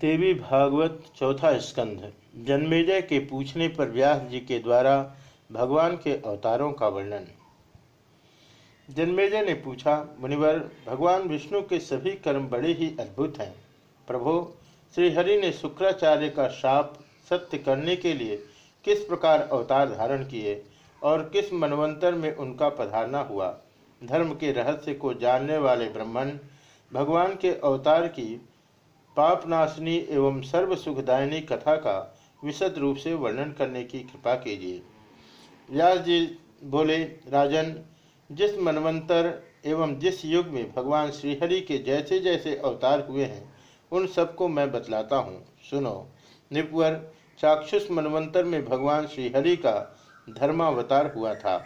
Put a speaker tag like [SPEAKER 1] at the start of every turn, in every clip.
[SPEAKER 1] देवी भागवत चौथा स्कंध। जन्मेजय के पूछने पर व्यास जी के द्वारा भगवान के अवतारों का वर्णन। जन्मेजय ने पूछा, मुनिवर, भगवान विष्णु के सभी कर्म बड़े ही अद्भुत हैं। प्रभो, श्रीहरि ने शुक्राचार्य का शाप सत्य करने के लिए किस प्रकार अवतार धारण किए और किस मनवंतर में उनका पधारना हुआ? धर्म के रहस्य को जानने वाले ब्राह्मण भगवान के अवतार की पापनाशनी एवं सर्व सुखदायिनी कथा का विशद रूप से वर्णन करने की कृपा कीजिए। व्यास जी बोले, राजन, जिस मनवंतर एवं जिस युग में भगवान श्रीहरि के जैसे जैसे अवतार हुए हैं, उन सबको मैं बतलाता हूँ। सुनो निपुअर चाक्षुष मनवंतर में भगवान श्रीहरि का धर्मावतार हुआ था।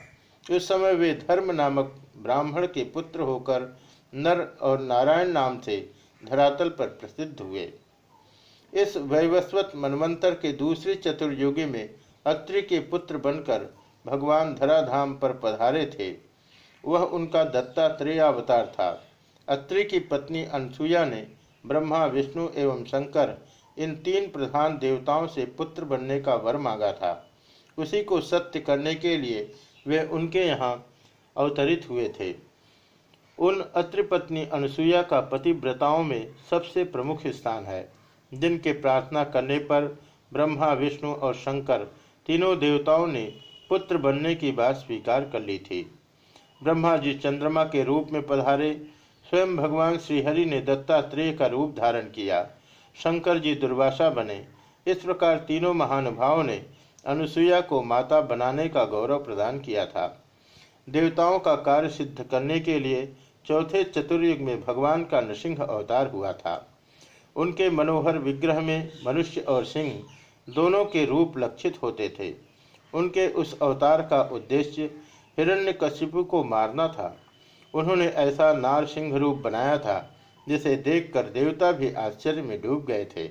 [SPEAKER 1] उस समय वे धर्म नामक ब्राह्मण के पुत्र होकर नर और नारायण नाम से धरातल पर प्रसिद्ध हुए। इस वैवस्वत मनवंतर के दूसरे चतुर्युगी में अत्रि के पुत्र बनकर भगवान धराधाम पर पधारे थे। वह उनका दत्तात्रेय अवतार था। अत्रि की पत्नी अनसुया ने ब्रह्मा, विष्णु एवं शंकर इन तीन प्रधान देवताओं से पुत्र बनने का वर मांगा था। उसी को सत्य करने के लिए वे उनके यहाँ अवतरित हुए थे। उन अत्रिपत्नी अनुसुईया का पतिव्रताओं में सबसे प्रमुख स्थान है, जिनके प्रार्थना करने पर ब्रह्मा, विष्णु और शंकर तीनों देवताओं ने पुत्र बनने की बात स्वीकार कर ली थी। ब्रह्मा जी चंद्रमा के रूप में पधारे, स्वयं भगवान श्रीहरि ने दत्तात्रेय का रूप धारण किया। शंकर जी दुर्वासा बने। इस प्रकार तीनों महानुभावों ने अनुसुईया को माता बनाने का गौरव प्रदान किया था। देवताओं का कार्य सिद्ध करने के लिए चौथे चतुर्युग में भगवान का नृसिंह अवतार हुआ था। उनके मनोहर विग्रह में मनुष्य और सिंह दोनों के रूप लक्षित होते थे। उनके उस अवतार का उद्देश्य हिरण्यकशिपु को मारना था। उन्होंने ऐसा नार सिंह रूप बनाया था, जिसे देखकर देवता भी आश्चर्य में डूब गए थे।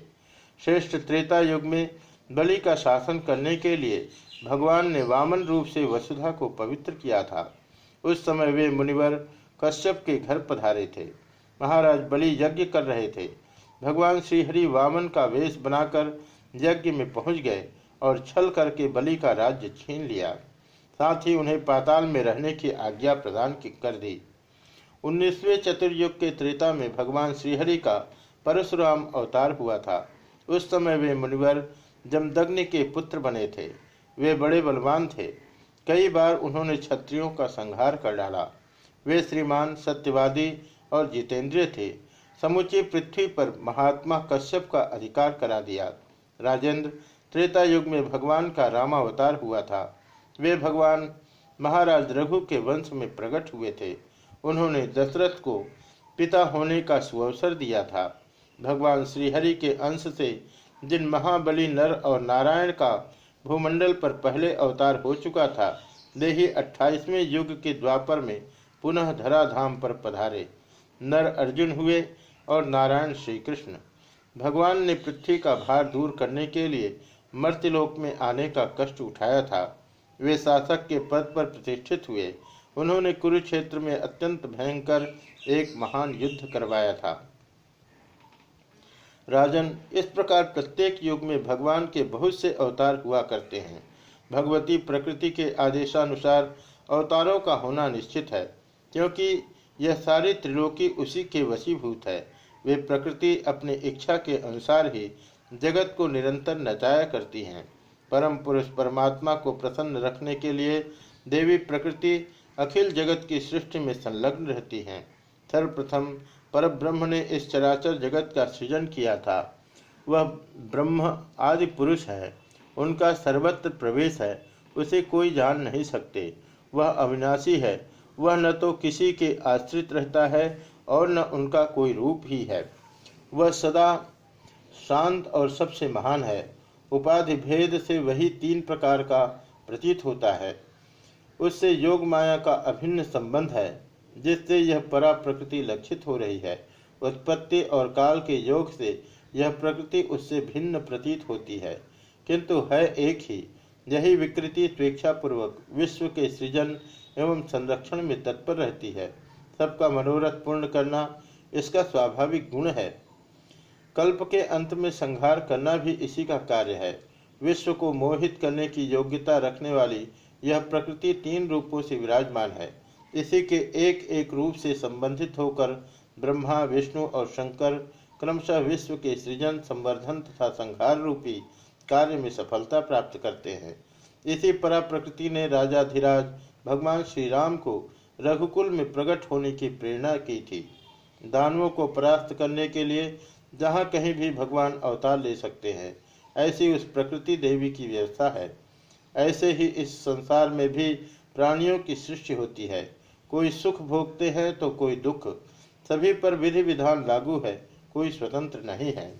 [SPEAKER 1] श्रेष्ठ त्रेता युग में बलि का शासन करने के लिए भगवान ने वामन रूप से वसुधा को पवित्र किया था। उस समय वे मुनिवर कश्यप के घर पधारे थे। महाराज बलि यज्ञ कर रहे थे। भगवान श्रीहरि वामन का वेश बनाकर यज्ञ में पहुँच गए और छल करके बलि का राज्य छीन लिया। साथ ही उन्हें पाताल में रहने की आज्ञा प्रदान कर दी। उन्नीसवें चतुर्युग के त्रेता में भगवान श्रीहरि का परशुराम अवतार हुआ था। उस समय वे मुनिवर जमदग्नि के पुत्र बने थे। वे बड़े बलवान थे। कई बार उन्होंने क्षत्रियों का संहार कर डाला। वे श्रीमान सत्यवादी और जितेंद्रिय थे। समुची पृथ्वी पर महात्मा कश्यप का अधिकार करा दिया। राजेंद्र त्रेता युग में भगवान का रामावतार हुआ था। वे भगवान महाराज रघु के वंश में प्रकट हुए थे। उन्होंने दशरथ को पिता होने का सुअवसर दिया था। भगवान श्रीहरि के अंश से जिन महाबली नर और नारायण का भूमंडल पर पहले अवतार हो चुका था, वे ही अट्ठाईसवें युग के द्वापर में पुनः धराधाम पर पधारे। नर अर्जुन हुए और नारायण श्री कृष्ण भगवान ने पृथ्वी का भार दूर करने के लिए मर्त्यलोक में आने का कष्ट उठाया था। वे शासक के पद पर प्रतिष्ठित हुए। उन्होंने कुरुक्षेत्र में अत्यंत भयंकर एक महान युद्ध करवाया था। राजन, इस प्रकार प्रत्येक युग में भगवान के बहुत से अवतार हुआ करते हैं। भगवती प्रकृति के आदेशानुसार अवतारों का होना निश्चित है। क्योंकि यह सारी त्रिलोकी उसी के वशीभूत है। वे प्रकृति अपनी इच्छा के अनुसार ही जगत को निरंतर नचाया करती हैं। परम पुरुष परमात्मा को प्रसन्न रखने के लिए देवी प्रकृति अखिल जगत की सृष्टि में संलग्न रहती हैं। सर्वप्रथम पर ब्रह्म ने इस चराचर जगत का सृजन किया था। वह ब्रह्म आदि पुरुष है। उनका सर्वत्र प्रवेश है। उसे कोई जान नहीं सकते। वह अविनाशी है। वह न तो किसी के आश्रित रहता है और न उनका कोई रूप ही है। वह सदा शांत और सबसे महान है। उपाधि भेद से वही तीन प्रकार का प्रतीत होता है। उससे योग माया का अभिन्न संबंध है, जिससे यह परा प्रकृति लक्षित हो रही है। उत्पत्ति और काल के योग से यह प्रकृति उससे भिन्न प्रतीत होती है, किंतु है एक ही। यही विकृति स्वेच्छापूर्वक विश्व के सृजन एवं संरक्षण में तत्पर रहती है। सबका मनोरथ पूर्ण करना इसका स्वाभाविक गुण है। कल्प के अंत में संहार करना भी इसी का कार्य है। विश्व को मोहित करने की योग्यता रखने वाली यह प्रकृति तीन रूपों से विराजमान है। इसी के एक एक रूप से संबंधित होकर ब्रह्मा, विष्णु और शंकर क्रमशः विश्व के सृजन, संवर्धन तथा संहार रूपी कार्य में सफलता प्राप्त करते हैं। इसी परा प्रकृति ने राजाधिराज भगवान श्री राम को रघुकुल में प्रकट होने की प्रेरणा की थी। दानवों को परास्त करने के लिए जहाँ कहीं भी भगवान अवतार ले सकते हैं, ऐसी उस प्रकृति देवी की व्यवस्था है। ऐसे ही इस संसार में भी प्राणियों की सृष्टि होती है। कोई सुख भोगते हैं तो कोई दुख। सभी पर विधि विधान लागू है, कोई स्वतंत्र नहीं है।